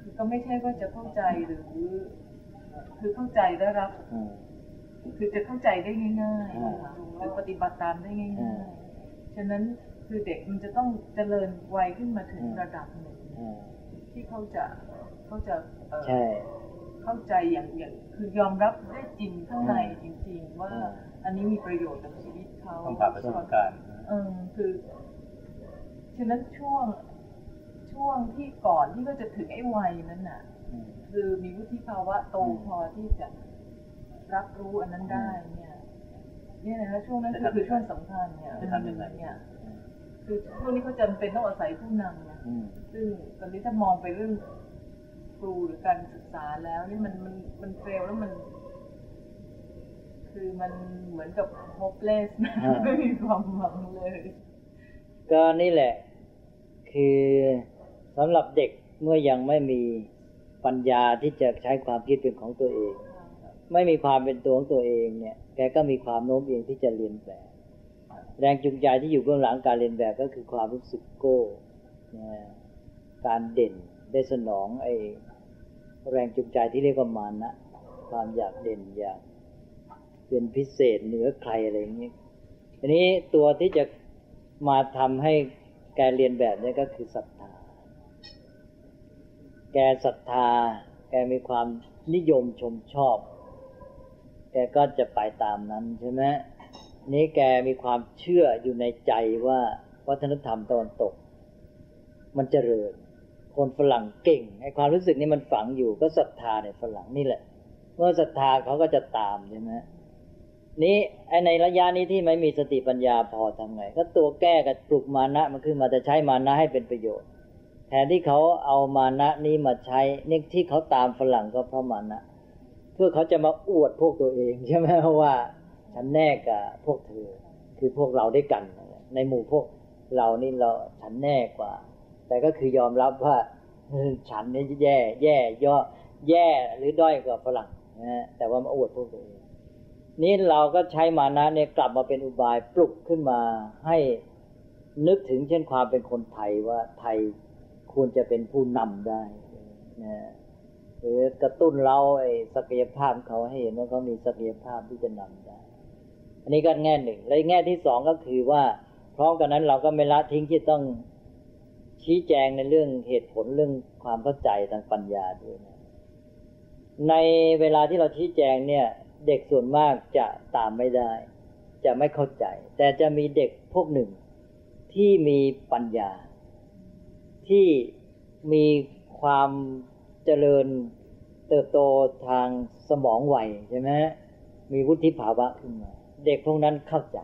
คือก็ไม่ใช่ว่าจะเข้าใจหรือคือเข้าใจและรับอ่าคือจะเข้าใจได้ง่ายๆนะคะหรือปฏิบัติตามได้ง่ายๆฉะนั้นคือเด็กมันจะต้องเจริญวัยขึ้นมาถึงระดับหนึ่งอ่าที่เขาจะ เขาจะเอ่อใช่เข้าใจอย่างอย่างคือยอมรับได้จริงข้างในจริง ๆว่าอ่าอันนี้มีประโยชน์กับชีวิตเขาต้องผ่านประสบการณ์เออคือฉะนั้นช่วงช่วงที่ก่อนที่เขาจะถึงไอ้วัยนั้นน่ะอืมคือมีวุฒิภาวะโตอืมพอที่จะรับรู้อันนั้นได้เนี่ยเนี่ยนะคะช่วงนั้นคือคือช่วงสำคัญเนี่ยจะทำยังไงเนี่ยคือช่วงนี้เขาจำเป็นต้องอาศัยผู้นำนะอืมซึ่งตอนนี้ถ้ามองไปเรื่อง ครูหรือการศึกษาแล้วนี่มันมันมันเฟลแล้วมัน คือมันเหมือนกับ hopeless นะอ่าไม่มีความหวังเลย ก็นี่แหละ คือสำหรับเด็กเมื่อยังไม่มีปัญญาที่จะใช้ความคิดเป็นของตัวเอง ไม่มีความเป็นตัวของตัวเองเนี่ย แกก็มีความโน้มเอียงที่จะเรียนแบบ แรงจูงใจที่อยู่เบื้องหลังการเรียนแบบก็คือความรู้สึกโก้นะการเด่นได้สนองไอ้ แรงจูงใจที่เรียกว่ามานะความอยากเด่นอยากเป็นพิเศษเหนือใครอะไรอย่างนี้ทีนี้ตัวที่จะมาทำให้แกเรียนแบบนี่ยก็คือศรัทธา แกศรัทธา แกมีความนิยมชมชอบ แกก็จะไปตามนั้นใช่ไหมนี้แกมีความเชื่ออยู่ในใจว่าวัฒนธรรมตะวันตก มันเจริญ คนฝรั่งเก่งไอ้ความรู้สึกนี้มันฝังอยู่ก็ศรัทธาในฝรั่งนี่แหละ เมื่อศรัทธาเขาก็จะตามใช่ไหมนี้ไอ้ในระยะนี้ที่ไม่มีสติปัญญาพอทำไง ก็ตัวแก้กับปลุกมานะมันขึ้นมาจะใช้มานะให้เป็นประโยชน์ แทนที่เขาเอามานะนี้มาใช้นี่ที่เขาตามฝรั่งก็เพราะมานะแทพื่อเขาจะมาอวดพวกตัวเองใช่ไหมว่าฉันแน่กับพวกเธอ คือพวกเราด้วยกัน ในหมู่พวกเรานี่เราฉันแน่กว่า แต่ก็คือยอมรับว่าฉันนี่แย่แย่ย่อแย่หรือด้อยกว่าฝรั่งนะแต่ว่ามาอวดพวกตัวเองนี่เราก็ใช้มานะเนี่ยกลับมาเป็นอุบายปลุกขึ้นมาให้นึกถึงเช่นความเป็นคนไทยว่าไทยควรจะเป็นผู้นำได้นะหรือกระตุ้นเราไอ้ศักยภาพเขาให้เห็นว่าเขามีศักยภาพที่จะนำได้ อันนี้ก็แง่หนึ่ง และแง่ที่สองก็คือว่า พร้อมกันนั้นเราก็ไม่ละทิ้งที่ต้อง ชี้แจงในเรื่องเหตุผลเรื่องความเข้าใจทางปัญญาด้วยนะในเวลาที่เราชี้แจงเนี่ย เด็กส่วนมากจะตามไม่ได้ จะไม่เข้าใจ แต่จะมีเด็กพวกหนึ่ง ที่มีปัญญา ที่มีความเจริญเติบโตทางสมองไวใช่ไหมมีวุฒิภาวะขึ้นมา เด็กพวกนั้นเข้าใจ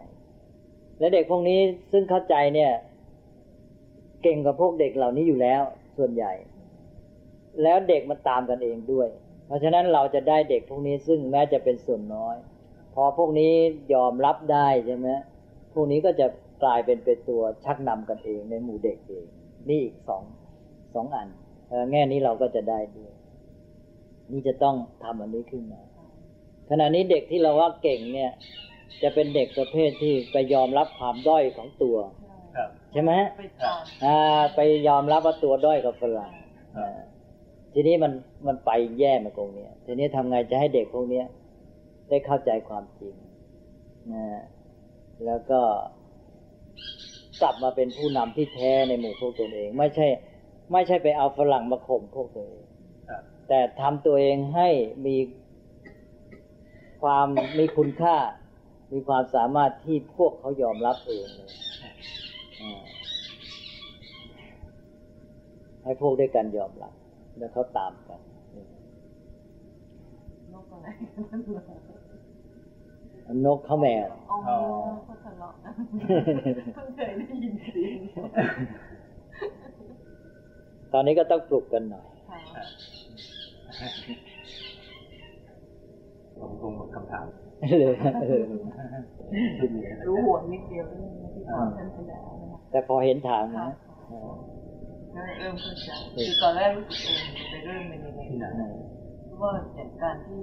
และเด็กพวกนี้ซึ่งเข้าใจเนี่ย เก่งกว่าพวกเด็กเหล่านี้อยู่แล้วส่วนใหญ่ แล้วเด็กมันตามกันเองด้วย เพราะฉะนั้นเราจะได้เด็กพวกนี้ซึ่งแม้จะเป็นส่วนน้อย พอพวกนี้ยอมรับได้ใช่ไหมพวกนี้ก็จะกลายเป็นเป็นตัวชักนำกันเองในหมู่เด็กเอง นี่อีกสองสองอันแง่นี้เราก็จะได้ด้วย นี่จะต้องทำอันนี้ขึ้นมาขณะนี้เด็กที่เราว่าเก่งเนี่ย จะเป็นเด็กประเภทที่ไปยอมรับความด้อยของตัว ช่ไหมไปตามอ่าไปยอมรับว่าตัวด้อยกับฝรั่งอ่าทีนี้มันมันไปแย่มาตรงเนี้ยทีนี้ทำไงจะให้เด็กพวกเนี้ยได้เข้าใจความจริงนะแล้วก็กลับมาเป็นผู้นำที่แท้ในหมู่พวกตัวเอง ไม่ใช่ ไม่ใช่ไปเอาฝรั่งมาข่มพวกตัวเองครับแต่ทำตัวเองให้มีความมีคุณค่า มีความสามารถที่พวกเขายอมรับเองเลยอ่า ให้พวกด้วยกันยอมรับ แล้วเขาตามกันนกอะไรกันเหรอนกเขาแมวอ๋อเขาทะเลาะกันเพิ่งเคยได้ยินเสียงตอนนี้ก็ต้องปลุกกันหน่อยค่ะผมคงหมดคำถามเลยเออไม่มีอะไรรู้หัวนิดเดียวเองที่ถามท่านไปแล้วนะคะ แต่พอเห็นทางค่ะนะเออก็เริ่มเข้าใจคือตอนแรกรู้สึกเองไปเริ่มเป็นยังไงที่ไหนเออเพราะว่าอย่างการที่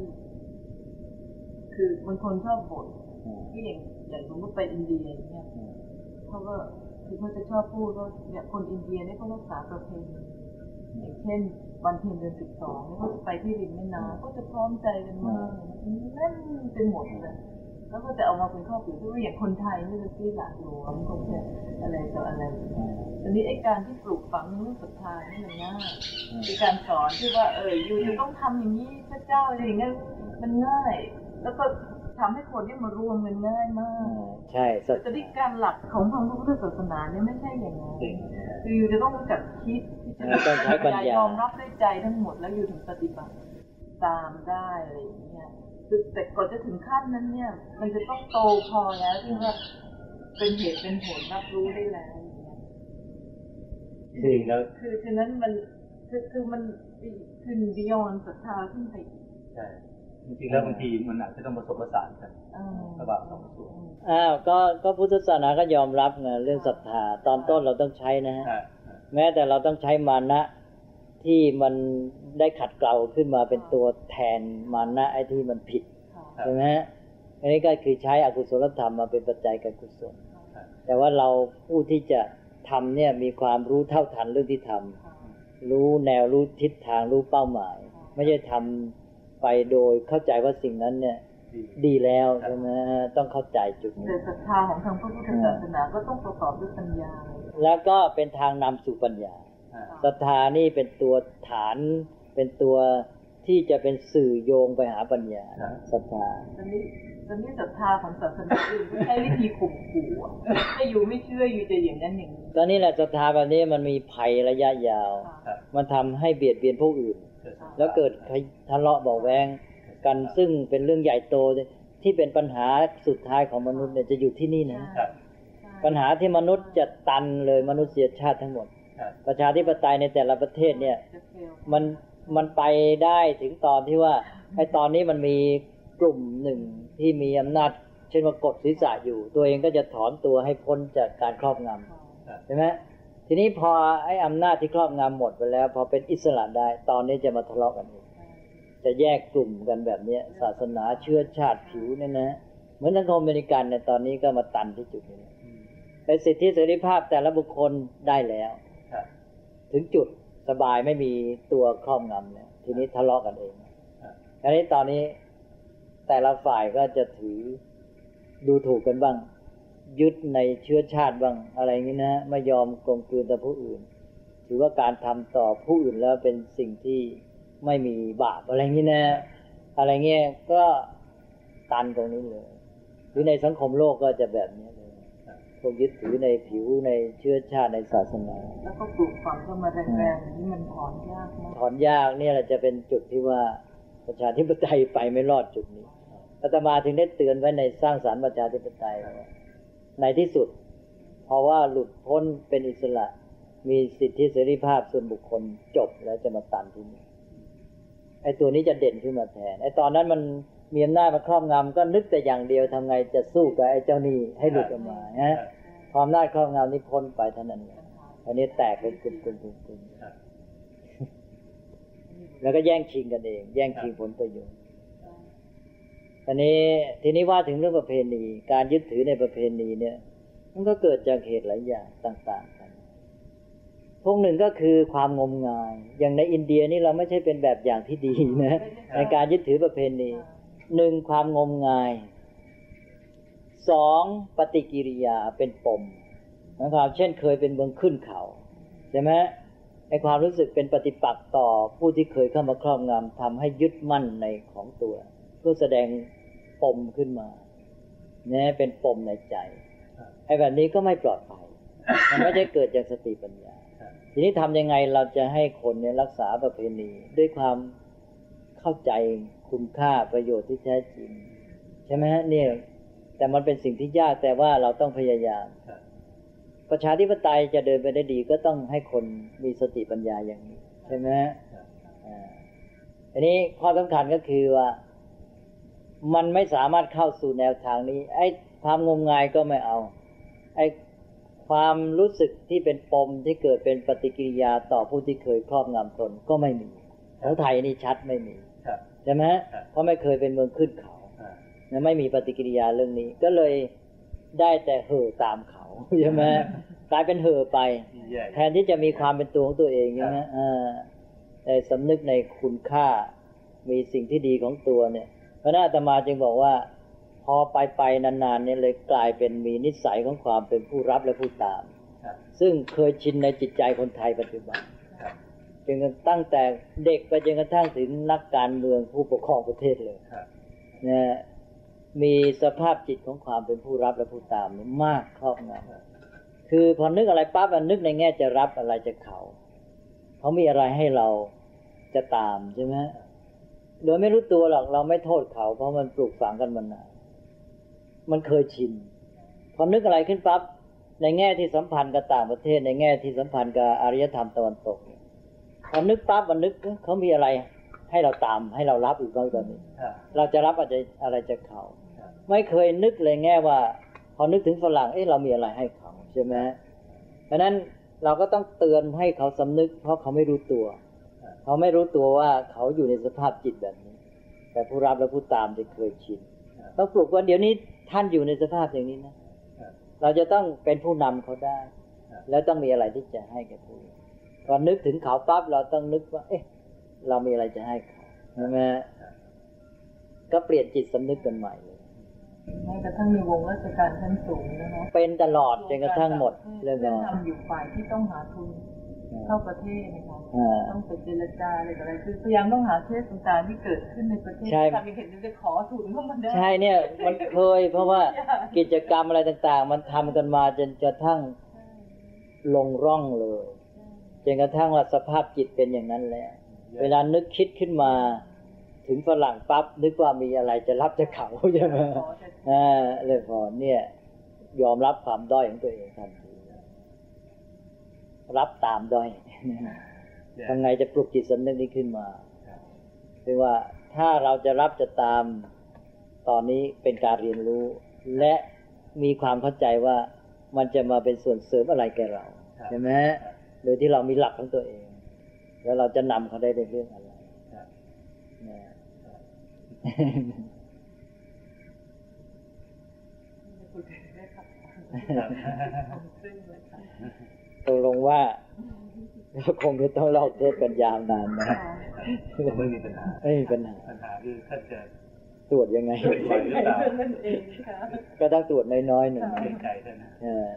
คือบางคนชอบบ่นเออที่อย่างอย่างสมมติไปอินเดียอย่างเนี่ยเขาก็คือเขาจะชอบพูดว่าเนี่ยคนอินเดียเนี่ยเขารักษาประเพณีอย่างเช่น วันเพ็ญเดือนสิบสองเนี่ยเขาจะไปที่ริมแม่น้ำเขาจะพร้อมใจกันมากเลยนะแน่นไปหมดเลย แล้วก็จะเอามาเป็นข้อเปรียบเทียบว่าอย่างคนไทยนี่จะซื้อหลักหลวงเขาจะอะไรต่ออะไรเอออันนี้ไอ้การที่ปลูกฝังเรื่องศรัทธานี่มันง่ายคือการสอนที่ว่าเอออยู่จะต้องทำอย่างนี้พระเจ้าอะไรอย่างเงี้ยมันง่าย แล้วก็ทำให้คนที่มารวมกันง่ายมาเอกอใช่สัแต่ที่การหลักของทางพระพุทธศาสนาเนี่ยไม่ใช่อย่างนั้นคืออยู่จะต้องรู้จักคิดที่จะต้องใช้ปัญญายอมรับด้วยใจทั้งหมดแล้วอยู่ถึงปฏิบัติตามได้อะไรอย่างเงี้ย คือแต่ก่อนจะถึงขั้นนั้นเนี่ย มันจะต้องโตพอแล้วที่ว่าเป็นเหตุเป็นผลรับรู้ได้แล้วอย่างเงี้ยจริงแล้วคือฉะนั้นมันคือคือมันขึ้นบิยอนศรัทธาขึ้นไปอีกใช่จริงๆแล้วบางทีมันอาจจะต้องผสมผสานกันเออระหว่างสองส่วนอ้าวก็ก็พุทธศาสนาก็ยอมรับไงเรื่องศรัทธาตอนต้นเราต้องใช้นะฮะอ่าแม้แต่เราต้องใช้มานะ ที่มันได้ขัดเกลาขึ้นมาเป็นตัวแทนมานะไอ้ที่มันผิดค่ะครับใช่ไหมฮะอันนี้ก็คือใช้อกุศลธรรมมาเป็นปัจจัยการกุศลครับแต่ว่าเราผู้ที่จะทำเนี่ยมีความรู้เท่าทันเรื่องที่ทำค่ะรู้แนวรู้ทิศทางรู้เป้าหมาย ไม่ใช่ทำไปโดยเข้าใจว่าสิ่งนั้นเนี่ยดีดีแล้วใช่ไหมฮะต้องเข้าใจจุดนี้แต่ศรัทธาของทางพระพุทธศาสนาก็ต้องประกอบด้วยปัญญา แล้วก็เป็นทางนำสู่ปัญญาอ่า ศรัทธานี่เป็นตัวฐานเป็นตัวที่จะเป็นสื่อโยงไปหาปัญญาศรัทธาตอนนี้ตอนนี้ศรัทธาของศาสนาอื่นก็ใช้วิธีข่มขู่อะถ้าอยู่ไม่เชื่ออยู่จะอย่างนั้นอย่างนี้ตอนนี้แหละศรัทธาแบบนี้มันมีภัยระยะยาวค่ะครับมันทำให้เบียดเบียนผู้อื่นเกิดสงครามแล้วเกิดทะเลาะเบาะแวงกันซึ่งเป็นเรื่องใหญ่โตที่เป็นปัญหาสุดท้ายของมนุษย์เนี่ยจะอยู่ที่นี่นะครับปัญหาที่มนุษย์จะตันเลยมนุษยชาติทั้งหมดครับ ประชาธิปไตยในแต่ละประเทศเนี่ยจะเฟลมันมันไปได้ถึงตอนที่ว่าไอ้ตอนนี้มันมีกลุ่มหนึ่งที่มีอำนาจ เช่นว่ากดศีรษะอยู่ ตัวเองก็จะถอนตัวให้พ้นจากการครอบงำใช่ไหมทีนี้พอไอ้อำนาจที่ครอบงำหมดไปแล้ว พอเป็นอิสระได้ ตอนนี้จะมาทะเลาะกันเองจะแยกกลุ่มกันแบบเนี้ยศาสนาเชื้อชาติผิวเนี่ยนะเหมือนสังคมอเมริกันเนี่ยตอนนี้ก็มาตันที่จุดนี้เป็นสิทธิเสรีภาพแต่ละบุคคลได้แล้วครับ ถึงจุดสบายไม่มีตัวครอบงำเนี่ย ทีนี้ทะเลาะกันเองอันนี้ตอนนี้แต่ละฝ่ายก็จะถือดูถูกกันบ้าง ยึดในเชื้อชาติบ้างอะไรอย่างนี้นะไม่ยอมกลมกลืนต่อผู้อื่น ถือว่าการทำต่อผู้อื่นแล้วเป็นสิ่งที่ไม่มีบาปอะไรอย่างนี้นะ อะไรเงี้ยก็ตันตรงนี้เลยหรือในสังคมโลกก็จะแบบนี้เลย พวกยึดถือในผิวในเชื้อชาติในศาสนา แล้วก็ปลูกฝังก็มาแรงๆอย่างนี้มันถอนยากมากถอนยากเนี่ยแหละจะเป็นจุดที่ว่าประชาธิปไตยไปไม่รอดจุดนี้อาตมาถึงได้เตือนไว้ในสร้างสารรค์ประชาธิปไตยว่าในที่สุด เพราะว่าหลุดพ้นเป็นอิสระ มีสิทธิเสรีภาพส่วนบุคคลจบแล้วจะมาตันที่นี่ไอ้ตัวนี้จะเด่นขึ้นมาแทนไอ้ตอนนั้นมัน มีอำนาจมาครอบงำก็นึกแต่อย่างเดียวทำไงจะสู้กับไอ้เจ้าหนี้ให้หลุดออกมาฮะพออำนาจครอบงำนี้พ้นไปเท่านั้นเองอันนี้แตกเป็นกลุ่มๆกลุ่มๆครับแล้วก็แย่งชิงกันเอง แย่งชิงผลประโยชน์อันนี้ทีนี้ว่าถึงเรื่องประเพณี การยึดถือในประเพณีเนี่ย มันก็เกิดจากเหตุหลายอย่างต่าง ๆ กัน พวกหนึ่งก็คือความงมงาย อย่างในอินเดียนี่เราไม่ใช่เป็นแบบอย่างที่ดีนะในการยึดถือประเพณี หนึ่งความงมงายสองปฏิกิริยาเป็นปมนะครับเช่นเคยเป็นเมืองขึ้นเขาใช่ไหมไอความรู้สึกเป็นปฏิปักษ์ต่อผู้ที่เคยเข้ามาครอบงำทำให้ยึดมั่นในของตัวเพื่อแสดงปมขึ้นมาเนี่ยเป็นปมในใจไอ้แบบนี้ก็ไม่ปลอดภัยมันไม่ใช่เกิดจากสติปัญญา ทีนี้ทำยังไงเราจะให้คนเนี่ยรักษาประเพณีด้วยความเข้าใจคุณค่าประโยชน์ที่แท้จริง ใช่ไหมฮะเนี่ยแต่มันเป็นสิ่งที่ยากแต่ว่าเราต้องพยายาม ประชาธิปไตยจะเดินไปได้ดีก็ต้องให้คนมีสติปัญญาอย่างนี้ ใช่ไหมฮะอันนี้ข้อสำคัญก็คือว่า มันไม่สามารถเข้าสู่แนวทางนี้ ไอ้ความงมงายก็ไม่เอา ไอ้ความรู้สึกที่เป็นปมที่เกิดเป็นปฏิกิริยาต่อผู้ที่เคยครอบงำตนก็ไม่มีแถวไทยนี่ชัดไม่มี ใช่ไหมฮะครับเพราะไม่เคยเป็นเมืองขึ้นเขาอ่านะไม่มีปฏิกิริยาเรื่องนี้ ก็เลยได้แต่เห่อตามเขาใช่ไหมกลายเป็นเห่อไปแย่แทนที่จะมีความเป็นตัวของตัวเองใช่ไหมอ่าในสำนึกในคุณค่ามีสิ่งที่ดีของตัวเนี่ยพระนาตมาจึงบอกว่า พอไปไปนานๆเนี่ยเลยกลายเป็นมีนิสัยของความเป็นผู้รับและผู้ตามครับซึ่งเคยชินในจิตใจคนไทยปัจจุบันครับ จนกระทั่งตั้งแต่เด็กไปจนกระทั่งถึงนักการเมืองผู้ปกครองประเทศเลยครับนะมีสภาพจิตของความเป็นผู้รับและผู้ตามเนี่ยมากครอบงำคือพอนึกอะไรปั๊บมันนึกในแง่จะรับอะไรจะเขา เขามีอะไรให้เราจะตามใช่ไหมโดยไม่รู้ตัวหรอกเราไม่โทษเขา เพราะมันปลูกฝังกันมานานมันเคยชินพอนึกอะไรขึ้นปั๊บในแง่ที่สัมพันธ์กับต่างประเทศ ในแง่ที่สัมพันธ์กับอารยธรรมตะวันตกเนี่ย พอนึกปั๊บมันนึกเอ๊ะเขามีอะไร ให้เราตามให้เรารับอีกบ้างตอนนี้ครับเราจะรับอะไรอะไรจากเขาครับไม่เคยนึกเลยแง่ว่า พอนึกถึงฝรั่งเอ๊ะเรามีอะไรให้เขาใช่ไหมเพราะฉะนั้นเราก็ต้องเตือนให้เขาสำนึก เพราะเขาไม่รู้ตัว เขาไม่รู้ตัวว่าเขาอยู่ในสภาพจิตแบบนี้ แต่ผู้รับและผู้ตามจะเคยชินต้องปลุกว่าเดี๋ยวนี้ท่านอยู่ในสภาพอย่างนี้นะครับเราจะต้องเป็นผู้นำเขาได้ครับแล้วต้องมีอะไรที่จะให้แก่ผู้อื่น พอนึกถึงเขาปั๊บเราต้องนึกว่า เอ๊ะ เรามีอะไรจะให้เขาใช่ไหมก็เปลี่ยนจิตสำนึกกันใหม่เลยแม้กระทั่งในวงราชการชั้นสูงนะคะเป็นตลอดจนกระทั่งหมดเรื่องซึ่นงอนทำอยู่ฝ่ายที่ต้องหาทุนเข้าประเทศนะคะอ่าต้องไปเจรจาอะไรต่ออะไรคือพยายามต้องหาเคสต่างๆที่เกิดขึ้นในประเทศใช่ทำให้เห็นจะขอทุนเข้ามาได้ใช่เนี่ย มันเคย เพราะว่ากิจกรรมอะไรต่าง ๆ มันทำกันมาจนกระทั่งลงร่องเลย จนกระทั่งว่าสภาพจิตเป็นอย่างนั้นแล้ว เวลานึกคิดขึ้นมา ถึงฝรั่งปั๊บนึกว่ามีอะไรจะรับจะเขาใช่ไหมขอจะอ่าเลยพอเนี่ย ยอมรับความด้อยของตัวเองทันทีรับตามด้อย Yeah. ทำไงจะปลุกจิตสำนึกนี้ขึ้นมาครับคือว่าถ้าเราจะรับจะตามตอนนี้เป็นการเรียนรู้ และมีความเข้าใจว่ามันจะมาเป็นส่วนเสริมอะไรแก่เราครับใช่ไหม โดยที่เรามีหลักของตัวเอง แล้วเราจะนำเขาได้ในเรื่องอะไรครับนะคุยกันได้ครับครับซึ่งเลยค่ะตกลงว่าเราคงจะต้องลอกเทศกันยาวนานนะผมไม่มีปัญหาไม่มีปัญหาปัญหาคือท่านจะตรวจยังไงปล่อยหรือเปล่านั่นเองค่ะก็ต้องตรวจน้อยๆหนึ่งเกรงใจท่านนะเออ